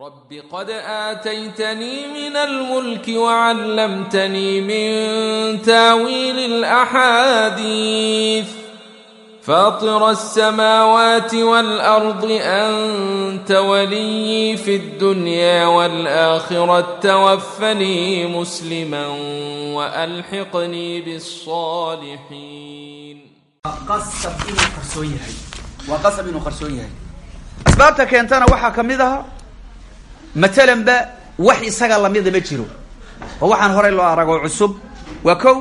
رب قد آتيتني من الملك وعلمتني من تاويل الأحاديث فاطر السماوات والأرض أنت ولي في الدنيا والآخرة توفني مسلما وألحقني بالصالحين qasab inuu qarsoon yahay waa qasab inuu qarsoon yahay asbaabta matalan ba wax isaga lamida ma jiro. Oo waxaan horey loo aragoo cusub. Waa kow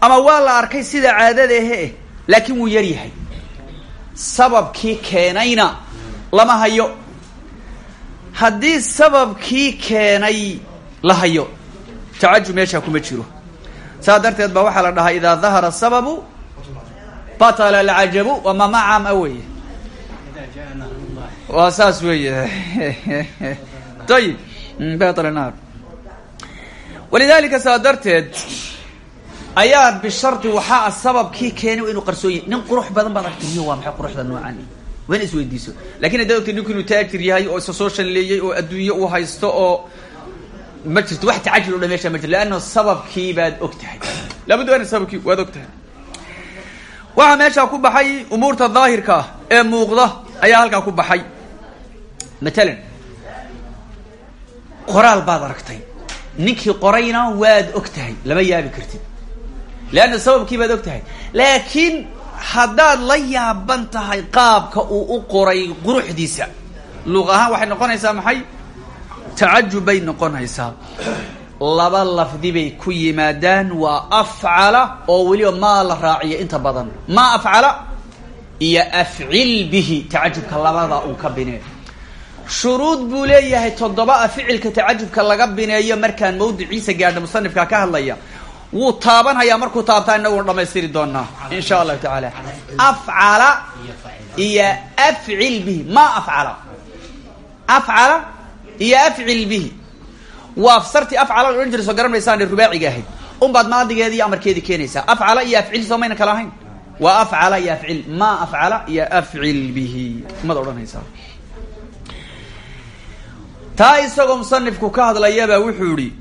ama waa la arkay sida caadada ahe eh laakiin wuu yar yahay. Sababkii keenayna lama hayo. Haddii sababkii keenay la hayo tacajub meeshaa kuma jiro. Saas darteed ba waxaa la dhahaa idaa dahara sababu batala alcajabu waa mama caam a weeye waa saas weeye. Ayib batala naar. Walidalika saa darteed ayaa bishardi waxaa sababkii keenay inuu qarsoon yahay. Nin qurux badan baad aragtay niyo waa maxay quruxda noocan? In isweydiiso laakiin haddaad ogtay ninku inuu taajir yahay oo isa soo shanleeyey oo adduunye uu haysto oo ma jirto wax tacajul o dhan meesha ma jirto leanna sababkii baad og tahay. Laabudda ana sababkii waad og tahay. Waxaa meeshaa ku baxay umuurta daahirka ah ee muuqda ayaa halkaa ku baxay matalan qoraal baad aragtay. Ninkii qorayna waad og tahay lama yaabi kartid. Leanna sababkii baad og tahay laakiin haddaad la yaaban tahay qaabka uu u qoray quruxdiisa luuq ahaan waxay noqonaysaa maxay? Tacajub bay noqonaysaa. Laba lafdi bay ku yimaadaan waa afcala oo weliba maa la raaciya inta badan. Maa afcala? Iyo afcil bihi tacajubka labada uu ka binee shuruud buu leeyahay toddoba a ficilka tacajubka laga bineeyo markaan mawdiciisa gaadha musanifka ka hadlaya. Wuu taabanhayaa markuu taabtaa inaguna dhamaystiri doonaa in sha allahu tacaala. Afcala iyo afcil bihi maa afcala. Afcala iyo afcil bihi. Waa sarti afcala la odhan jiray garan maysaan rubaaciga ahayd. Unbaad maadigeedi iyo amarkeedii keenaysaa. Afcala iyo afcil soo mayna kala ahayn? Waa afcala iyo afcil maa afcala iyo afcil bihi. Mad odhanaysaa taa isagoo musanifku ka hadlayaba wuxuu yihi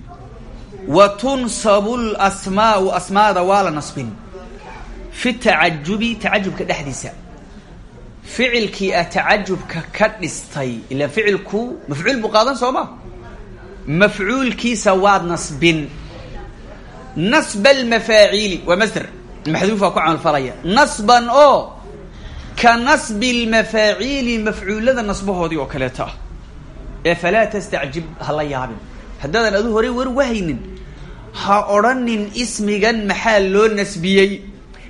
wa tunsabu lasmaau asmaada waa la nasbin. Fi tacajubi tacajubka dhexdiisa. Ficilkii ah tacajubka ka dhistay ila ficilku mafcuul buu qaadan soo ma? Mafcuulkiisa waad nasbin. Nasba almafaaciili waa masder maxduufa ku camalfalaya. Nasban oo ka nasbi lmafaaciili mafcuulada nasbahoodii oo kaleeta. ah ee falaa tastacjib ha la yaabin. Haddaadan adu horey war wahaynin. Ha odhanin ismigan maxaa loo nasbiyey?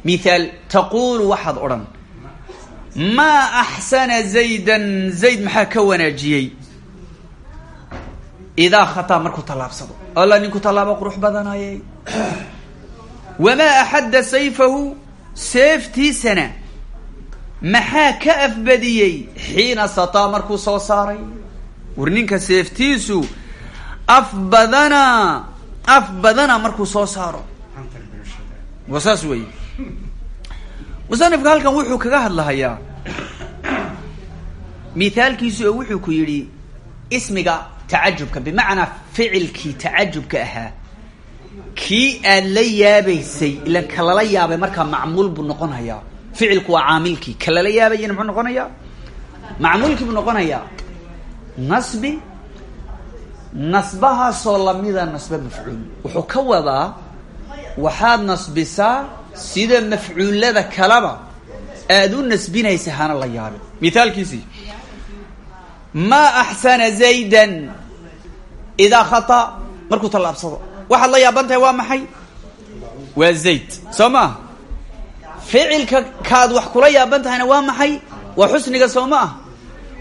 Mithaal taquulu waxaad odhan. Maa axsana zaydan zayd maxaa ka wanaajiyey? Idaa khataa markuu tallaabsado. Alla ninku tallaabo qurux badanaye wamaa axadda sayfahu seeftiisana maxaa ka afbadiyey? Xiina sataa markuu soo saaray war ninka seeftiisu af badana af badana markuu soo saaro. Wa saas wey musanifka halkan wuxuu kaga hadlahayaa. Mithaalkiisu oo wuxuu ku yidhi ismiga tacajubka bimacnaa ficilkii tacajubka ahaa kii aad la yaabaysay ilan ka yaabay markaa macmuul buu noqonayaa. Ficilku waa caamilkii ka lala yaabayana muxuu noqonayaa? Macmuulkii buu noqonayaa nasbi nasbahaasoo lamida nasbe mafcuul. Wuxuu ka wadaa waxaad nasbisaa sida mafcuullada kaleba aada u nasbinaysa hana la yaabin mithaalkiisii maa axsana zaydan idaa khata. Markuu tallaabsado. Waxaad la yaaban tahay waa maxay? Waa zayd. Soo maa ficilka kaad wax kula yaaban tahayna waa maxay? Waa xusniga soo ma? ah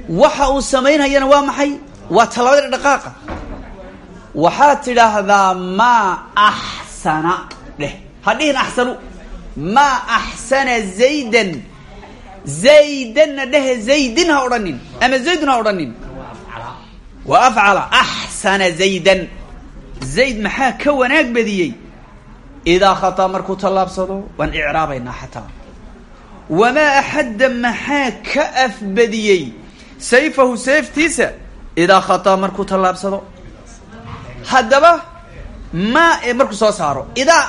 waxa uu samaynhayana waa maxay? Waa tallaabada dhaqaaqa. Waxaad tidhaahdaa maa axsana dheh. Ha axsanu maa axsana zaydan. Zaydanna dhehe zaydin ha odhanin. Ama zaydun ha odhanin. Wa afcala. Axsana zaydan. Zayd maxaa ka wanaag badiyey? Idaa khataa markuu tallaabsado waan icraabaynaa xataa. Wamaa axadda maxaa ka afbadiyey sayfahu seeftiisa idaa khataa markuu tallaabsado. Haddaba maa markuu soo saaro. Idaa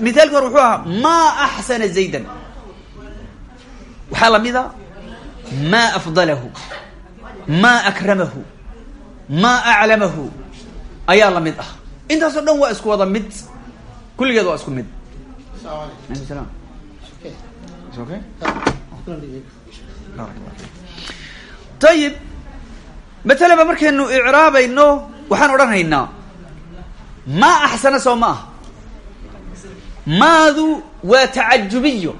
mithaalki hore wuxuu ahaa maa axsana zaydan. Waxaa lamida maa afdalahu maa akramahu maa aclamahu. Ayaa la mid ah. Intaasoo dhan waa isku wada mid. Kulligeed waa isku mid. Okay ayib matalaba markaynu icraabayno waxaan odhanhaynaa maa axsana soo ma ah. Maadu waa tacajubiyo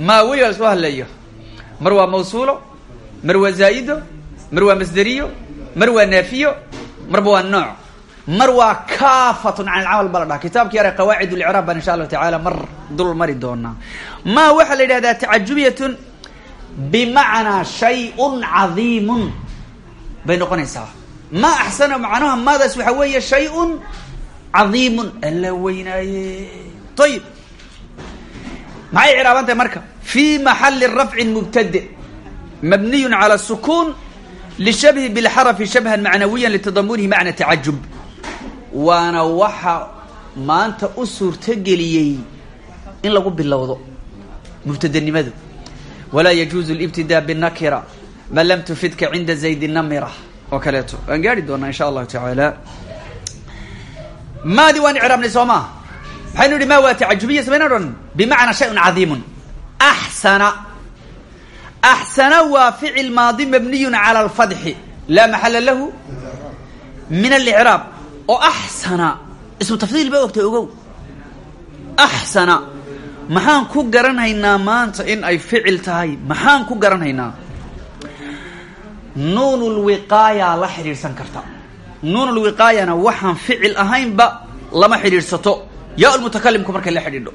maa weliga la soo hadleeyo mar waa mawsuulo mar waa zaa'ido mar waa masderiyo mar waa naafiyo marba waa nooc. Mar waa kaafatun can alcamal ba la dhaha kitaabki yare qawaacid licraab baan insha allahu tacaala mar dul mari doonaa. Maa waxaa la yidhahdaa tacajubiyatun bimacnaa shay-un cadiimun. Bay noqonaysaa. Maa axsana macnaha maadaas waxaa weeye shay-un cadiimun. Alla weynaaye ayib maxay ciraaban tahay marka? Fi maxali rafcin mubtade mabniyun cala sukuun lishabhi bilxarafi shabhan macnawiyan litadamunihi macna tacajub waana waxa maanta u suurtogeliyey in lagu bilowdo mubtadenimadu walaa yajuuzu libtidaa binakira ma lam tufidka cinda zaydi namira oo kaleeto waan gaari doonaa insha allahu tacaala maadi waan icraabnay soo maa maxaynu idhi ma waa tacajubiya samayna odhan bimacnaa shayun cadiimun axsana axsana waa ficil maadi mabniyun cala alfadxi laa maxala lahu min alicraab oo axsana ismu tafdiil ba ogtay ogow axsana maxaan ku garanhaynaa maanta in ay ficil tahay? Maxaan ku garanhaynaa nuun lwiqaaya la xidhiidhsan karta. Nuun lwiqaayana waxaan ficil ahaynba lama xidhiidhsato. Yaa lmutakalimku markay la xidhiidho.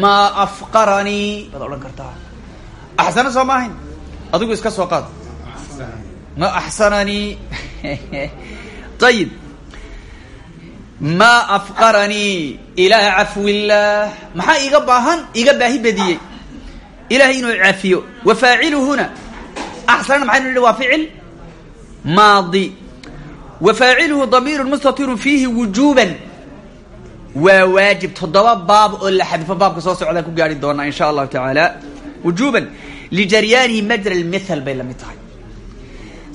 Maa afqaranii baad odhan kartaa. Axsana soo adigu iska soo qaad. Ma axsananii ayib maa afqaranii ilaa cafwi illaah maxaa iiga baahan? Iiga baahi badiyey. Ilahay inuu cafiyo wa faaciluhuna. Axsanana maxaynu nidhi waa ficil maadi. Wa faaciluhu damiiru mustatirun fiihi wujuban waa waajib. Toddoba baab oo la xadfo baabka soo socdaan ku gaari doonaa insha allahu tacaala wujuban lijaryaanihi majra lmithal bay la mid tahay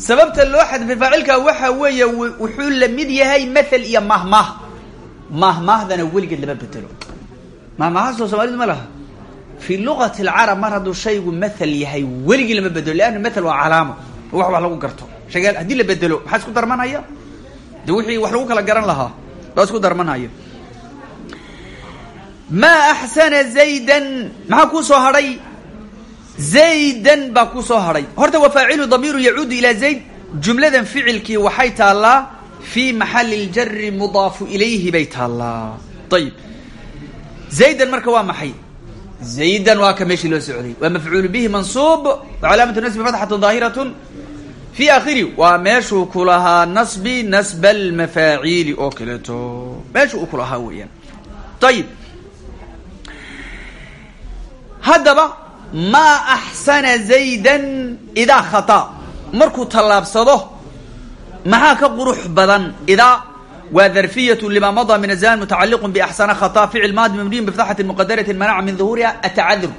sababta loo xadfay waxa weeye wuxuu la mid yahay mathal iyo mahmah. Mahmahdana weligeed lama bedelo. Mahmahasoo soomaalidu ma laha. Fii luqati alcarab mar hadduu shaygu mathal yahay weligii lama bedelo leanna mathal waa calaamo wax wax lagu garto. Shayga haddii la bedelo maxaa isku darmanaya? De wixii wax lagu kala garan lahaa baa isku darmanaya. Maa axsana zaydan maxaa kuu soo hadhay zaydan baa kuu soo hadhay horta wa faacilu damiiru yacuudu ilaa zayd. Jumladan ficilkii waxay taallaa fii maxali ljari mudaafu ilayhi bay taallaa. Ayib zaydan marka waa maxay? Zaydan waa ka meeshii loo socday. Waa mafcuulu bihi mansuub wacalaamatu nasbi fatxatu daahiratun. Fi akhiri waa meeshuu ku lahaa nasbi nasba almafaaciili oo kaleeto. Meeshuu u ku lahaa weeyaan. Ayib haddaba maa axsana zaydan idaa khataa markuu tallaabsado maxaa ka qurux badan idaa waa darfiyatu lima madaa min azaman mutacaliqun biaxsana khata ficil maadi mabniyun bifataxati muqadaratin manaca min duhuuriha atacadur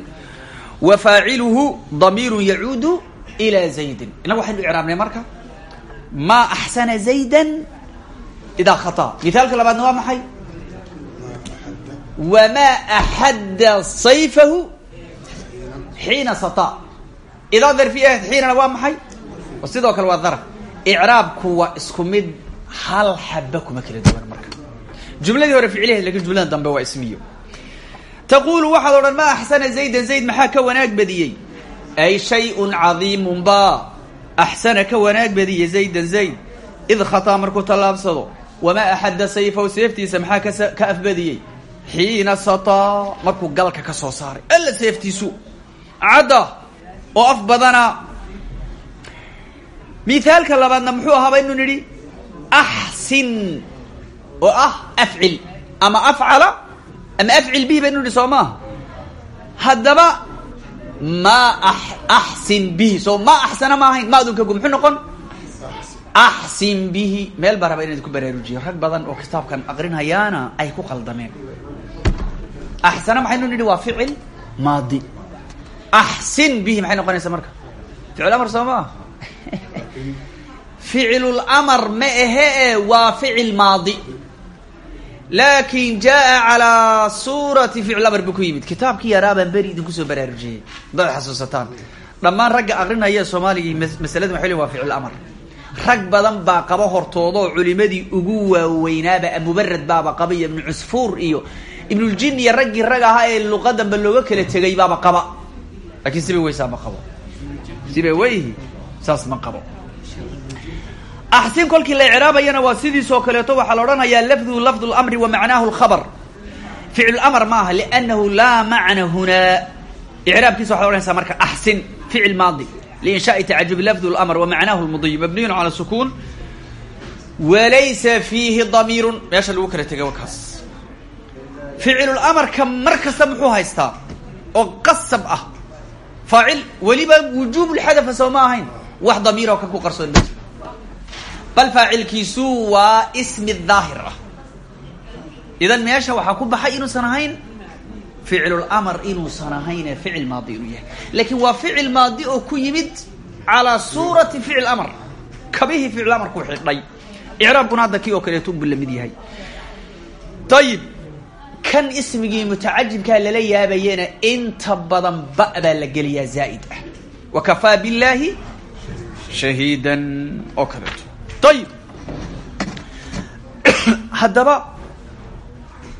wa faaciluhu damiiru yacuudu ilaa zaydin. Innaga waxaynu icraabnay marka maa axsana zaydan idaa khataa mithaalka labaadna waa maxay? Wamaa axadda sayfahu xiina sata. Idaa darfiya xiinana waa maxay? Sidoo kale waa daraf icraabku waa isku mid hal xaba kuma kala duwan marka. Jumladii hore ficliheed laakiin jumlada dambe waa ismiyo. Taqulu waxaad odhan ma axsana zaydan zayd maxaa ka wanaag badiyey? Ay shayun cadiimun ba. Axsana ka wanaag badiyey zaydan zayd. Id khataa markuu tallaabsado. Wamaa axadda sayfahu seeftiisa maxaa kas ka afbadiyey? Xiina sataa markuu galka ka soo saaray. Alla seeftiisu cadda oo af badana. Mithaalka labaadna muxuu ahaa baynu nidhi axsin oo ah afcil. Ama afcala ama afcil bihi baynu nidhi soo maaha haddaba axsin bihi. Soo maa axsana ma ahayn ma adunkagu muxuu noqon? Bihi. Meel baa raba ku baraarujiyo. Rag badan oo kitaabkan aqrinhayaana ay ku qaldameen. Axsana maxaynu nidhi waa ficil maadi axsin bihi maxay noqonaysaa marka ficil amar soo maa ficilulmar ma ahe e waa ficil maadi laakin jaa calaa suurati ficil amar buu ku yimid kitaabkii yaraa baan beri idinku soo baraarujiyey dad xasuusataan dhammaan ragga aqrinaya soomaaliga masalada lein waa ficil amar rag badan baa qaba hortoodoo culimadii ugu waaweynaaba mubarad baaba qaba iyo ibnu cusfuur iyo ibnuljin iyo raggii rag ahaa ee luqadanba looga kala tegay baaba qaba laakiin siba weysaa ma qabo. Siba weyhi saas ma qabo. Axsin kolkii la icraabayana waa sidiisoo kaleeto waxaa la odhanayaa lafduhu lafdu lmri wa macnaahu lkhabr ficlu amar ma aha liannahu laa macna hunaa icraabkiisa waxad odhanaysaa marka axsin ficil maadi. Linshaai tacajubi lafdu lmr wa macnaahu lmudiy mabniyun cala sukuun walaysa fiihi damiirun. Meesha lagu kala tegay wakaas ficilulamarka mar kasta muxuu haystaa oo qasab ah faacil weliba wujuub lxadafa soo ma ahayn wax damiiroo kan ku qarsoon ma jiro bal faacilkiisu waa ismi daahir ah idan meesha waxaa ku baxay inuusan ahayn ficilulmar inuusan ahayn ee ficil maadi inuu yahay laakiin waa ficil maadi oo ku yimid calaa suurati ficil amar kabihii ficil amarku xidhay icraabkuna hadda kii oo kaleeto unbu la mid yahay ayib kan ismigii mutacajibkaa lala yaabayena inta badan ba baa la geliyaa zaa'id ah. Wa kafaa billaahi shahiidan oo kaleeto ayib haddaba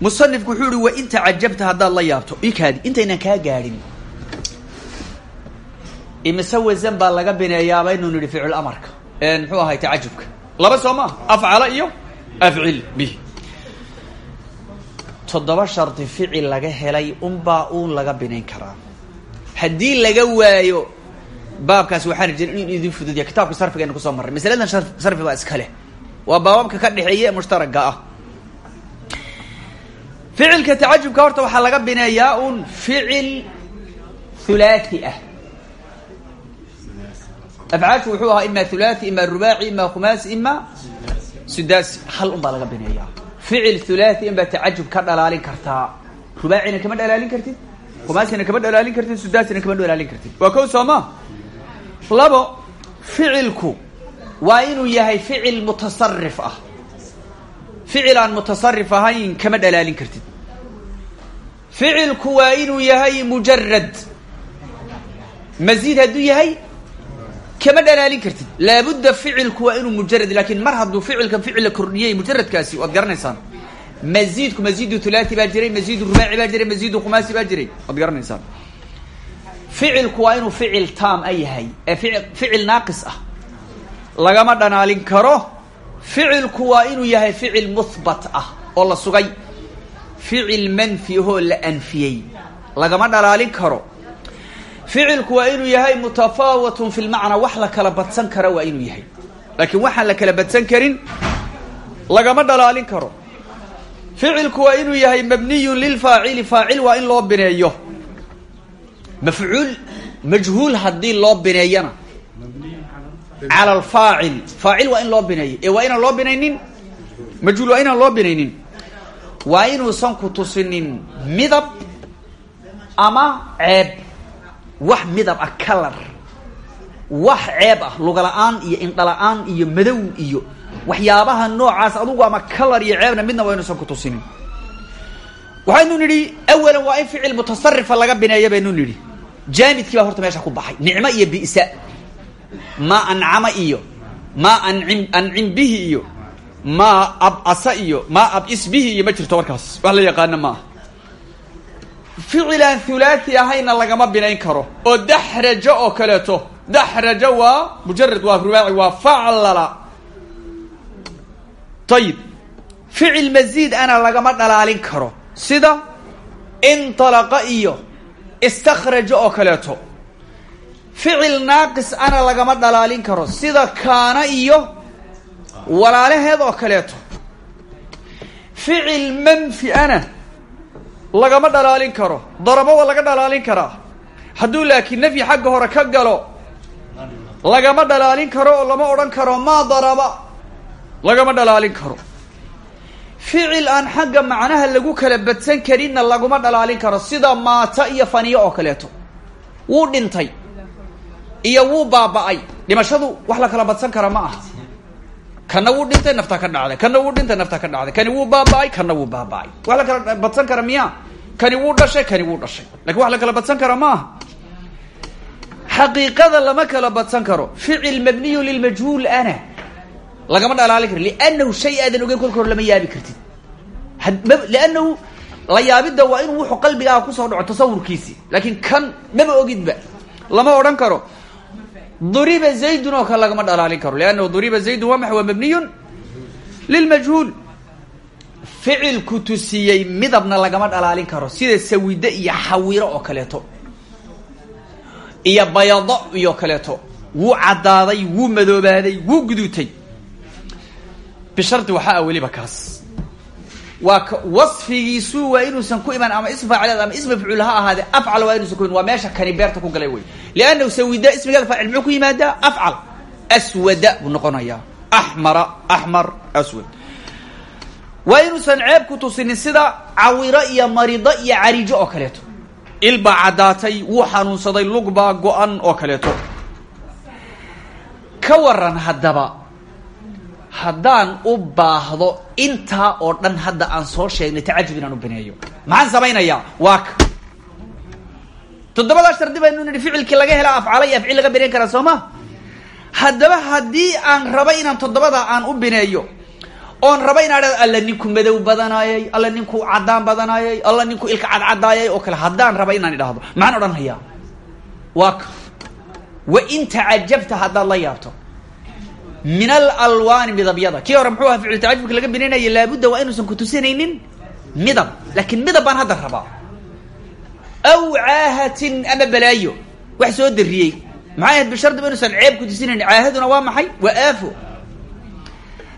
musanifku wuxuu ihi wa in tacajabta haddaad la yaabto ikaadi intaynan kaa gaadhin imise wasan baa laga bineeyaaba inuu nidhi ficil amarka. Muxuu ahay tacajubka. Laba soo maa afcala iyo afcil bih toddoba shardi ficil laga helay unbaa uun laga binayn karaa. Haddii laga waayo baabkaas waxaan rajeen in idin fududya kitaabka sarfigayna ku soo marray masaladan sarfi baa iska leh. Waa baababka ka dhexeeya ee mushtaraga ah. Ficilka tacajubka horta waxaa laga bineeyaa un ficil hulaathi ah. Afcaashu wuxuu ahaa ima hulaathi ima rubaaci ima khumaasi ima sudaasi hal un laga bineeyaa ficil hulaathi in baa tacajub ka dhalaalin kartaa. Rubaacina kama dhalaalin kartid? Khumaasina kama dhalaalin kartid? Sudaasina kama dhalaalin kartid? Waa kow soo ma labo ficilku waa inuu yahay ficil mutasarif ah. Ficil aan mutasarif ahayn kama dhalaalin kartid. Ficilku waa inuu yahay mujarad masiid hadduu yahay kama dhalaalin kartid. Laabudda ficilku waa inuu mujarad laakiin mar hadduu ficilka ficil la kordhiyay mujaradkaasi waad garanaysaan. Maziidku maziidu thulathi baa jiray maziidu rubaaci baa jiray maziidu khumaasi baa jiray waad garanaysaan. Ficilku waa inuu ficil taam a yahay ficil naaqis ah. Lagama dhanaalin karo ficilku waa inuu yahay ficil muhbat ah oo la sugay. Ficil manfi ahoo la anfiyey. Lagama dhalaalin karo ficilku waa inuu yahay mutafaawatun fi lmacnaa wax la kala badsan kara waa inuu yahay. Laakiin waxaan la kala badsan karin lagama dhalaalin karo. Ficilku waa inuu yahay mabniyun lilfaacili faacil waa in loo bineeyo. Mafcuul majhuul haddii loo bineeyana. Cala alfaacil faacil waa in loo bineeyo. Ee waa inaan loo binaynin? Majhuul waa inaan loo binaynin. Waa inuusan ku tusinin midab ama ceeb wax midab ah kalar wax ceeb ah lugala'aan iyo indhala-aan iyo madow iyo waxyaabaha noocaas adugu ama kalar iyo ceebna midna waa inuusan ku tusinin waxaynu nidhi awalan waa in ficil mutasarifa laga bineeya baynu nidhi. Jaamidkii baa horta meesha ku baxay nicmo iyo bisa maa ancama iyo maa ancim ancim bihi iyo maa abasa iyo maa abis bihi iyo ma jirto markaas. Wax la yaqaana maaha ficilaan hulaathi ahayna lagama binayn karo. oo daxrajo oo kaleeto. daxrajo waa mujarad waa rubaaci waa faclala ayib ficil masiid ana lagama dhalaalin karo. sida inطalaqa iyo istakraja oo kaleeto. ficil naaqis ana lagama dhalaalin karo. sida kaana iyo walaalaheed oo kaleeto. ficil manfi ana lagama dhalaalin karo. Darabo waa laga dhalaalin karaa. Hadduu laakiin nafyi xagga hore ka galo lagama dhalaalin karo oo lama odhan karo maa daraba lagama dhalaalin karo. Ficil aan xagga macnaha lagu kala badsan karinna laguma dhalaalin karo. Sida maata iyo faniyo oo kaleeto. Wuu dhintay. Iyo wuu baaba-ay. Dhimashadu wax la kala badsan kara ma aha kana wuu dhintay nafta ka dhacday. Kana wuu dhintay nafta ka dhacday. Kani wuu baaba-ay kana wuu baaba-ay. Wax la kala badsan kara miya kani wuu dhashay kani wuu dhashay. Lakin wax la kala badsan kara ma aha. Xaqiiqada lama kala badsan karo. Ficil mabniyu lilmajhuul ana. Lagama dhalaalin karo liannahu shay aadan ogeyn kolka lama yaabi kartid. Liannahu la yaabidda waa inuu wuxuu qalbigaaga ku soo dhaco tasawurkiisii laakiin kan maba ogidba. Lama odhan karo duriba zaydun oo kale lagama dhalaalin karo liannahu duriba zaydun waa maxa waa mabniyun lilmajhuul ficilku tusiyey midabna lagama dhalaalin karo sida sawide iyo xawiro oo kaleeto iyo bayado iyo kaleeto wuu caddaaday wuu madoobaaday wuu guduutay bishardi waxaa ah waa waa inuusan ku iman ama ism faacileed ama ism mafcuul ha ahaadee afcal waa inuusan ku iman. Waa meesha kani beerta ku galay wey liannahu sawida ismigeeda faacil muxuu ku yimaadaa? Afcal. Aswada buu noqonayaa. Axmara axmar aswad. Waa inuusan ceeb ku tusinin sida cawiro iyo marido iyo carijo oo kaleeto. Il baa caddaatay wuu xanuunsaday lug baa go-an oo kaleeto. Ka waran haddaba haddaan u baahdo intaa oo dhan hadda aan soo sheegnay tacajub inaan u bineeyo. Maxaan samaynayaa? Waa ka. Toddobadaa shardi baynu nidhi ficilkii laga helaa afcala iyo afcil laga bineyn karaa soo ma haddaba haddii aan raba inaan toddobadaa aan u bineeyo oon raba inaan alla ninku madow badanaayay alla ninku caddaan badanaayay alla ninku ilka cadcadaayay oo kale haddaan raba inaan idhaahdo maxaan odhan hayaa wa in tacajabta haddaad la yaabto min alalwaani midabyada kii hore muxuu ahaa ficil tacajubka laga binaynaya laabudda waa inuusan kutusinaynin midab. Laakiin midab baan hadda rabaa. Aw caahatin ama balaayo wax soo dariyey maxay ahayd bishardiba inuusan ceeb kutusinaynin caahaduna waa maxay? Waa aafo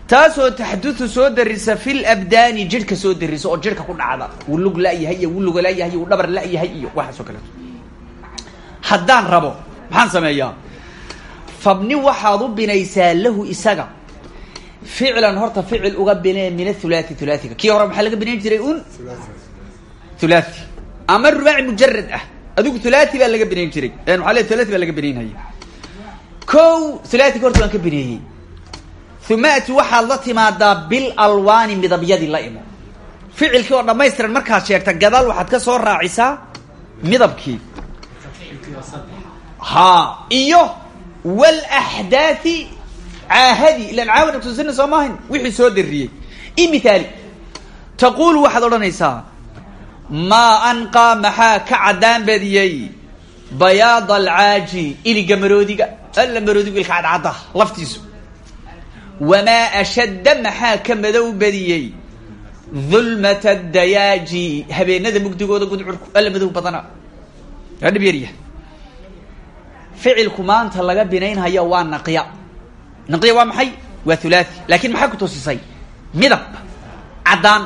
taasoo taxdutu soo darisa fi labdaani jidhka soo darisa oo jidhka ku dhacda. Wuu lug la-yahay iyo wuu luga la-yahay iyo wuu dhabar fabni waxaad u binaysaa lahu isaga. Ficlan horta ficil uga binee min athulathi thulaathiga kii hore maxaa laga binayn jiray un? Thulathi. Ama rubaaci mujarad ah. Adigu thulathi baa laga binayn jiray. Maxaa le thulathi baa laga binaynhaya ko thulathika horta waan ka bineeyey. Waxaad la timaadaa bil alwaani midabyadii la imo. Ficilkii oo dhammaystiran markaad sheegta gadaal waxaad ka soo raacisaa midabkii. Ha iyo walaxdaathi caahadi ilan caawina tusina soo maahayn wixii soo dariyey i mithaali taquulu waxaad odhanaysaa maa anqaa maxaa ka caddaan badiyey bayaada alcaaji iliga maroodiga alla maroodigu ilka cadcadda laftiisu wamaa ashadda maxaa ka madow badiyey dulmata dayaaji habeenada mugdigooda gudcurku alla madow badana waa dhib yarya ficilku maanta laga binaynhaya waa naqya naqya waa maxay? Waa thulathi. Laakin maxaa ku tusisay midab. Caddaan.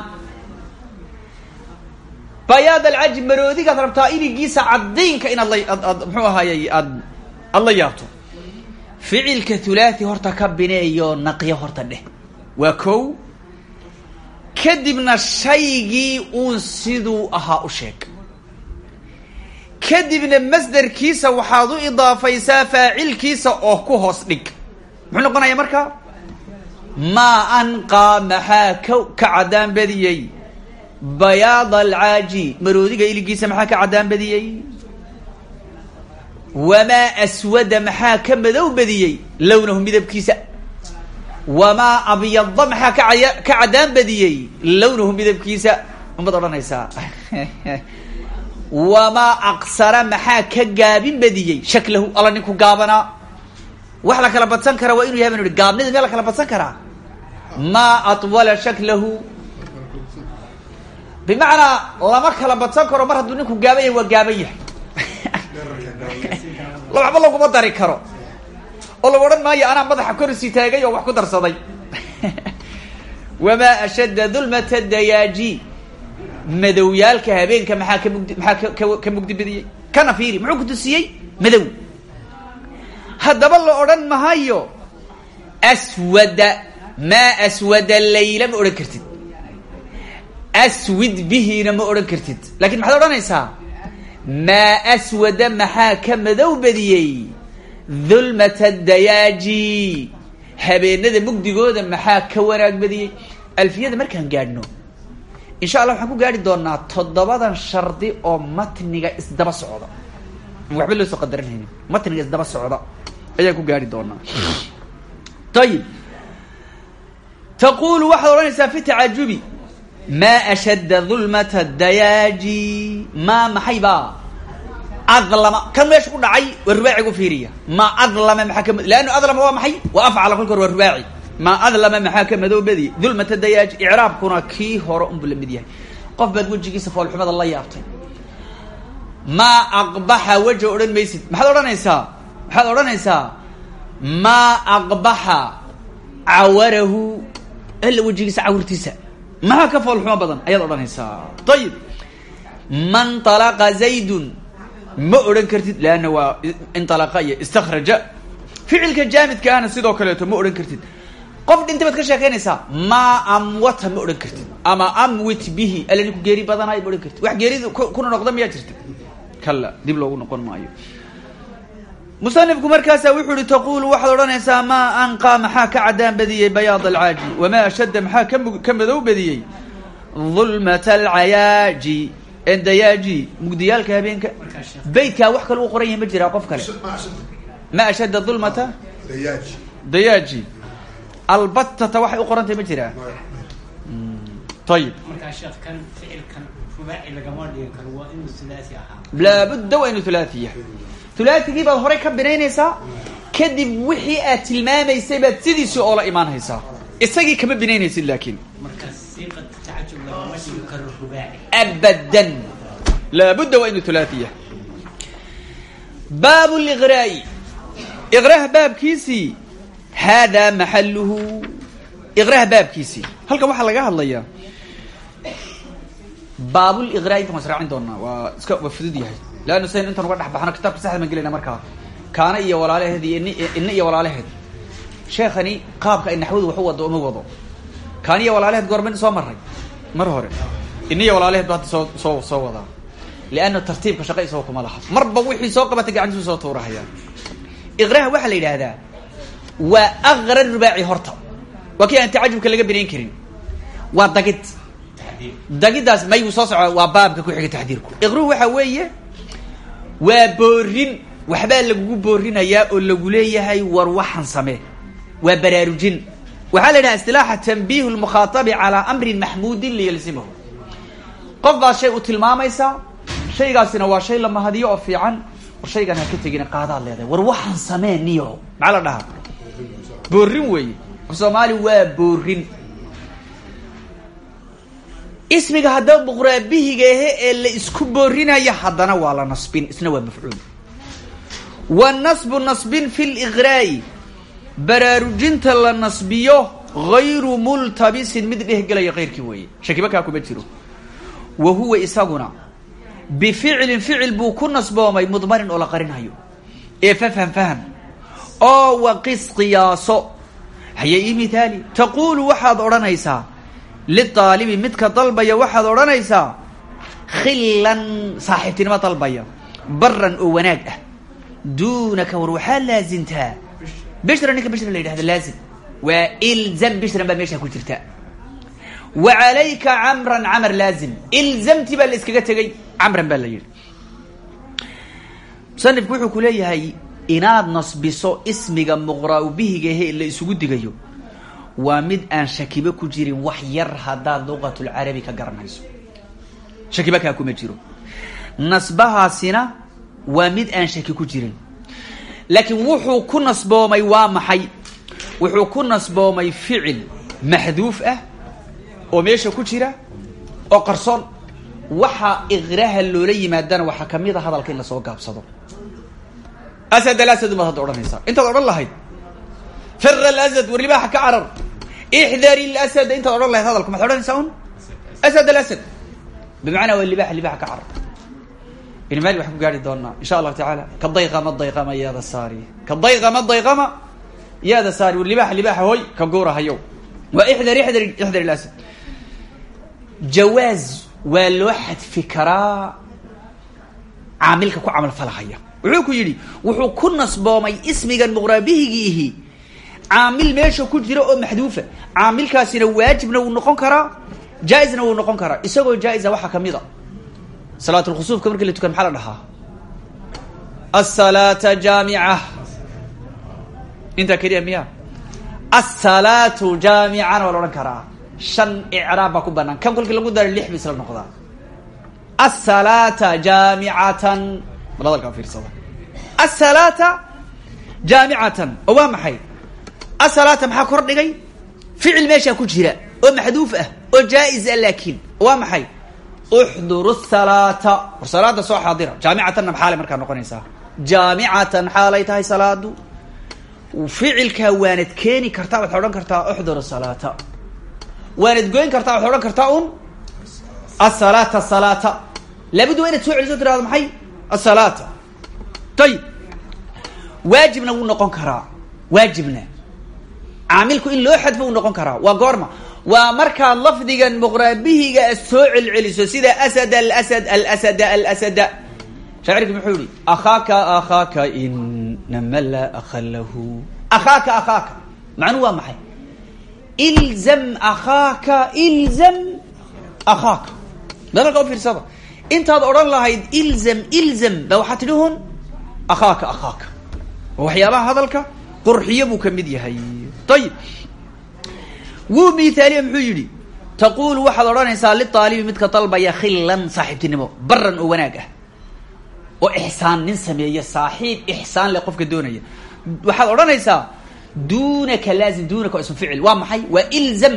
Bayaad alcaji maroodigaad rabtaa iligiisa caddiinka inaad la ad muxuu ahaayey aad aada la yaabto ficilka thulathi horta ka bineeyo naqyo horta dheh. Waa kow. Kadibna shaygii uun siduu ahaa u sheeg kadibna masderkiisa waxaad u idaafaysaa faacilkiisa oo ku hoos dhig. Muxuu noqonaya marka? Maa anqaa maxaa ka ka caddaan badiyey. Bayaad alcaaji maroodiga iligiisa maxaa ka caddaan badiyey? Wamaa aswada maxaa ka madow badiyey? Lownahu midabkiisa. Wamaa abyada maxaa ka caddaan badiyey? Lownahu midabkiisa. Umad odhanaysaa wamaa aqsara maxaa ka gaabin badiyey shaklahu alla ninku gaabanaa wax la kala badsan kara waa inuu yahay banu ihi gaabnida miyaa la kala badsan karaa maa atwala shaklahu bimacnaa lama kala badsan karo mar hadduu ninku gaaban yahay waa gaaban yahay waxba laguma dari karo oo lagu odhan maayo anaa madaxa korsi taagay oo wax ku darsaday wamaa ashadda dulmata dayaaji madowyaalka habeenka maxaa ka mugdi maxaa ka mugdi badiyey kana fiiri muxuu ku tusiyey? Madow. Haddaba la odhan mahayo aswada maa aswada layla ma odhan kartid. Aswid bihina ma odhan kartid. Lakin maxaad odhanaysaa? Maa aswada maxaa ka madow badiyey? Dulmata dayaaji. Habeenada mugdigooda maxaa ka wanaag badiyey? Alfiyada markaan gaadhno insha allah waxaan ku gaadhi doonaa toddobadan shardi oo matniga isdaba socda waxba loo soo qadaranhaynin matniga isdaba socda ayaan ku gaadhi doonaa. Ayib taqulu waxaad odhanaysaa fi tacajubi maa ashadda dulmata dayaaji. Maa maxay baa adlama kan meesha ku dhacay waa rubaacigu fiiriya. Maa adlama maxaa ka adlama waa maxay? Waa afcala kolka hore maa adlama maxaa ka dulmata dayaaji icraabkuna kii hore unbu la mid yahay. Qof baad wejigiisa foolxumada la yaabtay. Maa aqbaxa weja odhan maysid. Maxaad odhanaysaa? Maxaad odhanaysaa? Maa aqbaxa cawarahu ila wejigiisa cawrtiisa maxaa ka foolxumo badan? Ayaad odhanaysaa. Ayib man talaqa zaydun. Ma odhan kartid leanna waa inalaqa iyo istakraja ficilka jaamidka ahna sidoo kaleeto ma odhan kartid qof dhinta baad ka sheekaynaysaa maa amwata ma odhan kartid. Ama amwit bihi alla ninku geeri badanayo ma odhan kartid. Wax geerida kuna noqda miyaa jirta kala dib loogu noqon maayo. Musanifku markaasaa wuxuu ihi taqulu waxaad odhanaysaa maa anqaa maxaa ka cadaan badiyey bayaad alcaaji? Wamaa ashadda maxaa ka ka madow badiyey dulmata alcayaaji. Endayaaji mugdiyaalka habeenka. Beytkaa wax kale uu qoran yahay ma jiraa qof kale. Ma ashadda. Dulmata dayaaji albatata waxay u qorantahay ma jiraa ayib lagama dhigi karo waa inuu laabudda inu hulaatiya hulaatigii baad horay ka binaynaysaa kadib wixii aad tilmaamaysay baad sidiisii oola imaanhaysaa isagii kama binaynaysid laakiin. Abadan laabudda waa inu hulaatiya baab liqraa'i iqraah baabkiisii haadaa maxaluhu iqraah baabkiisii halkan waxaa laga hadlayaa baabuliqraa intan waan israacin doonaa waa iska waa fudud yahay leanna sayn intaan uga dhex baxno kitabka saxda baan gelayna markaa kaana iyo walaalaheed iyo ini ina iyo walaalaheed sheekhani qaabka ay naxwadu wax u wado uma wado kaana iyo walaalaheed goorma soo maray mar hore ina iyo walaalaheed ba hadda soo soo soo wadaa leanna tartiibka shaqa isagoo kuma laha marba wixii soo qabatay gacantiisu soo tuurahayaan iqraha waxaa la yidhaahdaa waa aqra rubaaci horta. Waa kii aan tacajubka laga binayn karin. Waa dagid. Taxdiir. Dagidaas may uu soo soco waa baabka ku xiga taxdiirku. Iqruhu waxa weeye waa boorin. Waxbaa lagugu boorinayaa oo lagu leeyahay war waxan samee. Waa baraarujin. Waxaa la yidhaha istilaaxa tanbiihu lmukhaatabi calaa amrin maxmuudin liyalzimahu. Qof baa shay u tilmaamaysaa shaygaasina waa shay la mahadiyo oo fiican. War ha ka tegina qaadaad leedahay. War waxan samee niyo. Maxaa la dhahaa boorin weeye soomaali waa boorin ismiga haddaba buqraabihiga ahe ee la isku boorinaya haddana waa la nasbin isna waa mafcuul. Wa nasbu nasbin fi liqraa'i baraarujinta la nasbiyo gayru multabisin mid dhehgelaya keyrkii weeye. Shakiba kaa kuma jiro. Wa huwa isaguna bificlin ficil buu ku nasboomay mudmarin oo la qarinayo. Ee fafham faham oo waqis qiyaaso haya ii mithaali taquulu waxaad odhanaysaa. Liaalibi midka dalbaya waxaad odhanaysaa. Khillan saaxiibtinimo dalbaya. Baran oo wanaag ah. Duunaka war waxaa laazintaa. Bishra ninka bishra la yidhahda laazim. Waa ilzam bishran baa meeshaa ku wa calayka camran camar laazim. Ilzamti baa iskaga tegay camran baa la yidhi. Wuxuu ku inaad nasbiso ismiga muqraa bihigahe la isugu digayo waa mid aan shakiba ku jirin wax yar haddaad luqatulcarabi ka garanayso. Shakiba kaa kuma jiro. Nasbahaasina waa mid aan shaki ku jirin. Laakiin wuxuu ku nasboomay waa maxay? Wuxuu ku nasboomay ficil maxduuf ah oo meesha ku jira oo qarsoon. Waxa iqraha loola yimaadana waxaa ka mid a hadalka in la soo gaabsado asad alasad umaad hadda odhanaysaa intaad odhan lahayd. Fir alasad war libaaxa ka carar. Ixdari lasad intaad odhan lahayd hadalka maxad odhanaysaa un? Asad alasad bimacnaa waa libaaxa libaaxa ka carar. Ibn malik waxaan ku gaari doonaa insha allahu tacaala ka dayqama dayqama yaada saari. Ka dayqama dayqama yaada saari. War libaaxa libaaxa hoy ka guurahayow waa ixdar ixdar ixdar ilasad jawaaz waa loo xadfi karaa caamilka ku camal falahaya wuxuu ku yidhi wuxuu ku nasboomay ismigan muqraabihigiihi caamil meesha ku jira oo maxduufa caamilkaasina waajibna wuu noqon karaa jaa-isna wuu noqon karaa. Isagoo jaa-isa waxaa ka mid a salaat lkhusuufka markii la tukan maxaa la dhahaa? Asalaata jaamica intaa keliya miya asalaatu jaamicana waa la odhan karaa. Shan icraab baa ku banaan kan kolkii lagu dara lix ba isla noqdaa. Asalaata jaamicatan bal hadalkaa fiirsada. Asalaata jaamicatan oo waa maxay? Asalaata maxaa kor dhigay ficil meeshaa ku jira oo maxduuf ah oo jaa-is ah laakiin waa maxay? Uxduru salaata war salaada soo xaadira. Jaamicatanna maxaale markaa noqonaysaa. Jaamicatan xaalay tahay salaadu ficilkaa waanad keeni kartaa waxaad odhan kartaa uxduru salaata waanad goyn kartaa waxaad odhan kartaa un? Asalaata salaata laabudda waa inaad soo asalaata. Ayib waajibna wuu noqon karaa. Waajibna caamilku in loo xadfo uu noqon karaa. Waa goorma. Waa markaad lafdigan muqraabihiga soo celceliso sida asad alasad alasada alasada shaacirki muxuu yihi akhaaka akhaaka inama laa akha lahu. Akhaaka akhaaka. Macnuhu waa maxay? Ilzam akhaaka ilzam akhaaka. Dadalka u fiirsada intaad odhan lahayd ilzam ilzam. Ba waxaa tidhi hun akhaaka akhaaka. Oo waxyaabaha hadalka qurxiyo buu ka mid yahay. Ayib wuu mihaaliye muxuu yidhi taqulu waxaad odhanaysaa liaalibi midka dalbaya khillan saaxiibtinimo baran oo wanaag ah oo ixsaan nin sameeya saaxiib ixsaan leh qofka doonaya. Waxaad odhanaysaa dunaka laazim dunaka waa ismu ficil waa maxay? Waa ilzam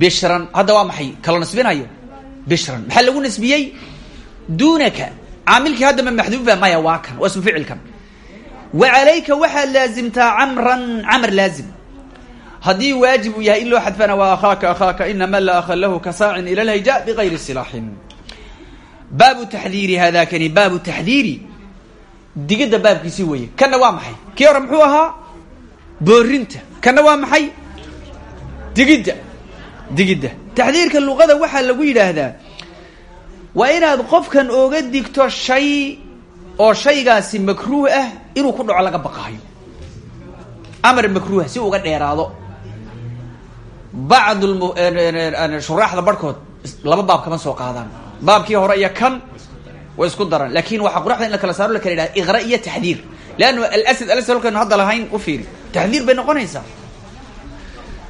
bishran. Hadda waa maxay? Kala nasbinayo bishran maxaa lagu nasbiyey dunaka caamilkii hadda ma maxduuba maya waa kan waa ismu ficilkan wa calayka waxaad laazimtaa camran camr laazim haddii waajib uu yahay in loo xadfana waa akhaaka akhaaka inama laa akha lahu ka saacin ila lhayja bigayri silaaxin baabu taxdiiri haadakani baabu taxdiiri digidda baabkiisii weeye kanna waa maxay kii hore muxuu ahaa boorinta kanna waa maxay digidda digidda taxdiirka luqada waxaa lagu yidhaahdaa waa inaad qofkan ooga digto shay oo shaygaasi makruuh ah inuu ku dhaco laga baqaayo. Amar makruuha si uga dheeraado. Bacd shuraaxda barhkood laba baab kama soo qaadaan. Baabkii hore iyo kan way isku daran laakiin waxaa quraxda in la kala saaro la kala yidhaha iqra iyo taxdiir. Leanna alasad alasad halkaynu hadda lahayn u fiiri. Taxdiir bay noqonaysaa.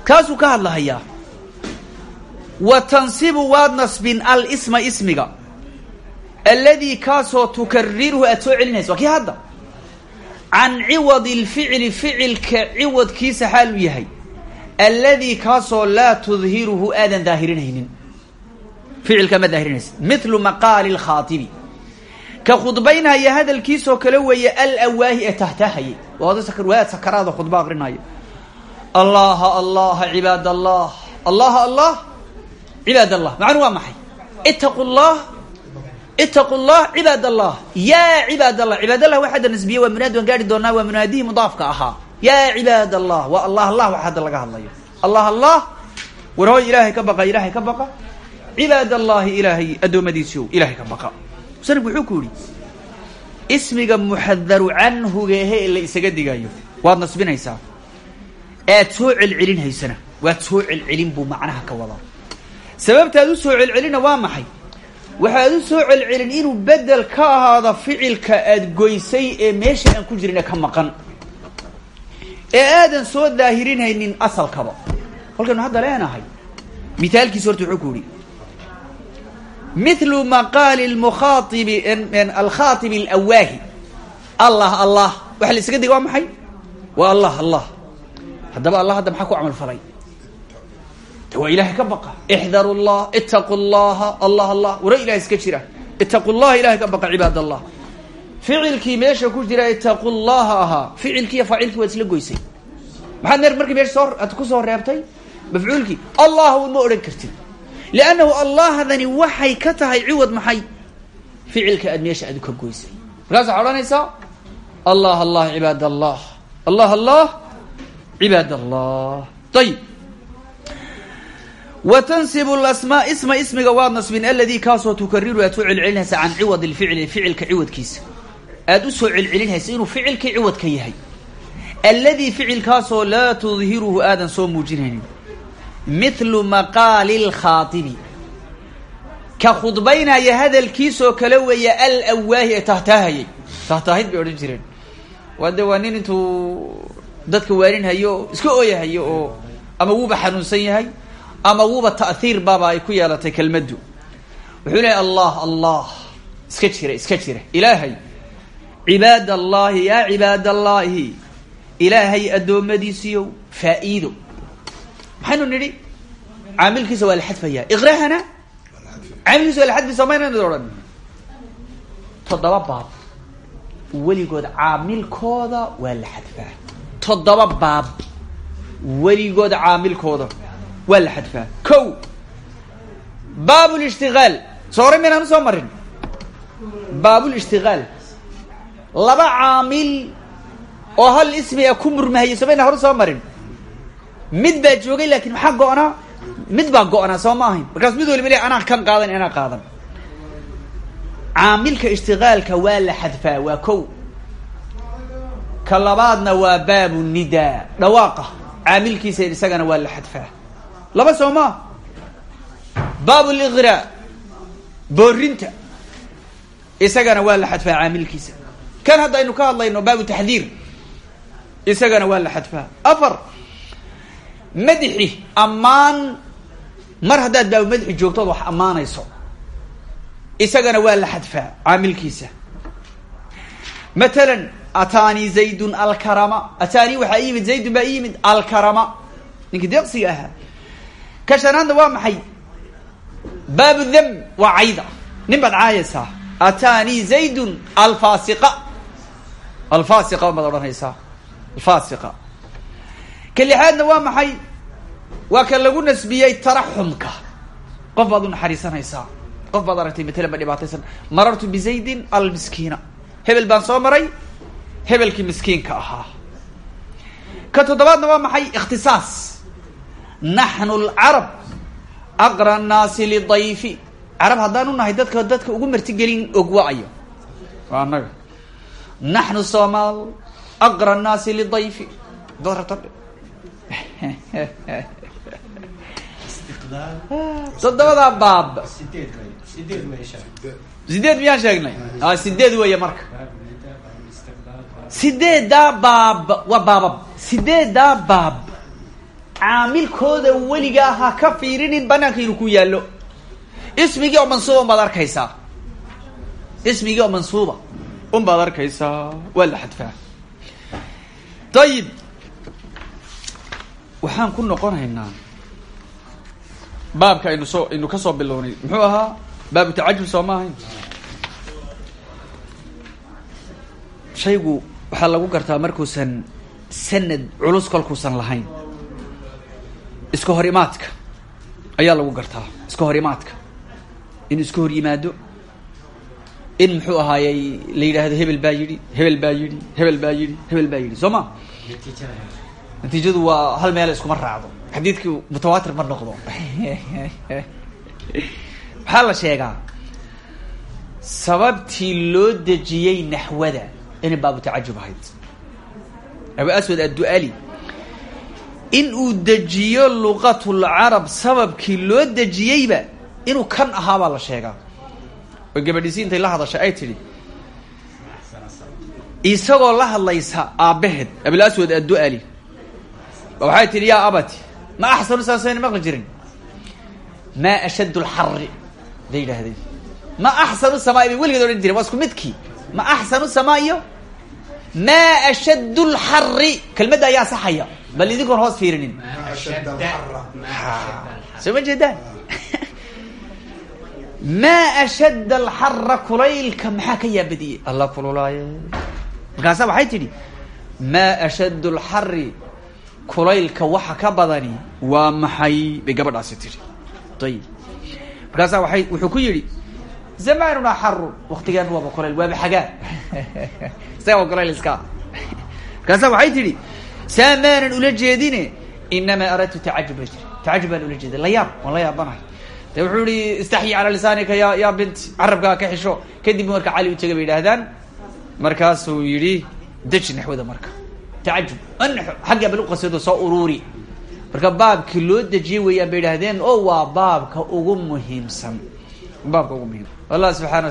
Kaasuu ka hadlahayaa wa tansibu waad nasbin alisma ismiga alladii kaasoo tukariruhu aad soo celinaysa waa kii hadda can ciwad lficli ficilka ciwadkiisa xaaluu yahay alladii kaasoo laa tudhiruhu aadan daahirinaynin ficilka ma daahirinaysa mithlu maqaali lkhaatibi ka khudbaynaya hadalkiisoo kale weeye alawaahi ee tahtahayay waad sakaraada khudba aqrinaya allaha allaha cibaad allah allaha allah cibaad allah macnu waa maxay itaqu llah itaqu llah cibaad allah yaa cibaad allah cibaad allah waxa hadda nasbiye waa munaadi waan gaari doonaa waa munaadihii mudaafka ahaa yaa cibaad allah waa allah allah waxa hadda laga hadlayo allah allah war hooy ilaahay ka baqa ilaahay ka baqa cibaad allahi ilaahay addoommadiisiiow ilaahay ka baqa musanifku wuxuu ku yihi ismiga muxadaru canhugeehe la isaga digayo sababtaad u soo celcelina waa maxay? Waxaad u soo celcelin inuu bedel ka ahaado ficilka aad goysay ee meesha aan ku jirin ka maqan. Ee aadan soo daahirinhaynin asalkaba kolkaynu hadda leenahay. Mithaalkiisa horta wuxuu ku yihi mithlu maqaali lmukhaaibi alkhaatibi alawaahi allah allah. Waxa la isaga diga waa maxay? Waa allah allah. Haddaba allah hadda maxaa ku camal falay waa ilahay ka baqa. Ixdaru llah itaqu allah allah. Waro ilahay iska jira. Itaqu llaha ka baqa cibaad allah meesha ku jira itaqu llaha ahaa ficilkii iyo faacilkii isla goysay. Maxaad meer markii meesha soo ad ku soo reebtay? Mafcuulkii allah ma odhan kartid. Liannahu allahdani waxay ka tahay ciwad maxay? Ficilka aad meesha aad ka goysay. Markaas waxaa allah allah cibaad allah allah allah cibaad wa tansibu lasmaa isma ismiga waad nasbin aladii kaasoo tukariru aad soo celcelinaysa can ciwad lficli ficilka ciwadkiisa aad u soo celcelinaysa inuu ficilkii ciwadka yahay alladii ficilkaasoo laa tudhiruhu aadan soo muujinaynin mithlu maqaali lkhaatibi ka khudbaynaya hadalkiisoo kale weeya alawaahi ee tahtaahayay tahtaahid bay odhan jireen waa de waa nin intuu dadka waaninhayo iska ooyahayo oo ama wuuba xanuunsan yahay ama wuuba ta'hiir baaba ay ku yeelatay kelmaddu. Wuxuu lehay allah allah iska jira iska jira ilaahay cibaad allahi yaa cibaad allahi ilaahay maxaynu nidhi caamilkiisa waa la xadfayaa. Iqrahana caamilkiisa waa la xadfi toddoba baab. Weligood caamilkooda waa la toddoba baab. Weligood caamilkooda waa la xadfaa ko baab lishtigaal soo hore maynaan u soo marin. Baabulishtigaal laba caamil oo hal ismi a ku murmahayay soo mayna hore soo marin. Mid baa joogay laakin maxaa go-naa? Mid baa go-naa soo ma ahayn. Markaas mid waliba le anaa kan qaadan anaa qaadan. Caamilka ishtigaalka waa la xadfaa waa kow. Ka labaadna waa baabu waa la laba soo maa baab liqraa boorinta. Isagana waa la xadfaa caamilkiisa. Kan haddaynu ka hadlayno baabu taxdiir isagana waa la xadfaa. Afar madixi ammaan. Mar haddaad baabu madixi joogtood wax ammaanayso isagana waa la xadfaa caamilkiisa. Matalan ataanii zaydun alkarama. Ataanii waxaa i yimid zaydun baa i yimid alkarama. Ninkii deeqsiga ahaa ka shanaadna waa maxay? Baabu dam waa cayda. Nin baad caayaysaa ataanii zaydun alfasiqa alfasiqa baad odhanaysaa alfasiqa ka lixaadna waa maxay? Waa ka lagu nasbiyey taraxumka. Qof baad u qof baad aragtay matalan ba dhibaataysan. Marartu bizaydin almiskiina. Hebel baan soo maray. Hebelkii miskiinka ahaa. Ka toddobaadna waa maxay? Ikhtisaas naxnu lcarab aqra nnaasi lidayfi. Carab haddaan u nahay dadka dadka ugu martigelin ogwa-ayo waa annaga. Naxnu somaal aqra nnaasi lidayfi. Dad rabta toddobadaa baab. Sideed miyaan sheegnay. A sideed weeye marka. Sideeddaa baab waa baabab. Sideeddaa baab caamilkooda weligaa ha ka fiirinin banaanka inuu ku yaallo. Ismigii oo mansuuba un baad arkaysaa. Ismigii oo mansuuba un baad arkaysaa. Waa la xadfaa. Ayib waxaan ku noqonaynaa baabka aynu soo aynu ka soo bilownay. Muxuu ahaa? Baabu tacajub soo shaygu waxaa lagu gartaa markuusan sanad culus kolkuusan lahayn iska hor imaadka ayaa lagu gartaa. Iska hor imaadka in iska hor yimaado. In muxuu ahaayey la yidhaahdo hebel baa yidhi hebel baa yidhi hebel baa yidhi hebel baa yidhi. Soo natiijadu waa hal meel iskuma raacdo. Xadiidkii mutawaatir ma noqdo. Waxaa la sheegaa? Sababtii loo dejiyey naxwada inay baabu tacajub ahayd. Abu aswad addu'ali in uu dejiyo luqatulcarab sababkii loo dejiyeyba inuu kan ahaa baa la sheegaa. Oo gabadhiisi intay la hadashay ay tidhi isagoo la hadlaysa aabbaheed abul aswad addu'ali waxay tidhi yaa abati ma axsanu saasayna maqli jirin? Maa ashaddu lxari bay yidhaahdeen. Ma axsanu samaa bay weligeed odhan jireen waa isku midkii. Ma axsanu samaa iyo maa ashaddu lxari kelmadda ayaa saxaya bal idinkoon hoos fiirinin soo ma jeedaan maa ashadda alxara kulaylka maxaa ka yaabadiyey alla kululaaye markaasa waxay tidhi maa ashaddu lxari kulaylka waxa ka badani waa maxay bay gabadhaasi tidhi ayib markaasaa waay wuxuu ku yidhi zamanuna xarun waktigeena waaba kulayl waaba xagaa isaga kulayl iska markaasa waxay tidhi saa maanan ula jeedine? Inamaa aradtu tacajub bay tiri tacajub baan ula jeeday. Layaab waan la yaabanahay de wuxuu ihi istaxyi calaa lisaanika ya ya binti carabkaa ka xisho. Kadib marka cali u tegay bay yidhaahdaan. Markaasuu yidhi deji naxwada marka. Tacajub anaxo xagga bal uqasado soo uruuri. Marka baabkii loo dejiyey weeyaan bay idhahdeen o waa baabka ugu muhiimsan. Baabka ugu muhiim allah subxana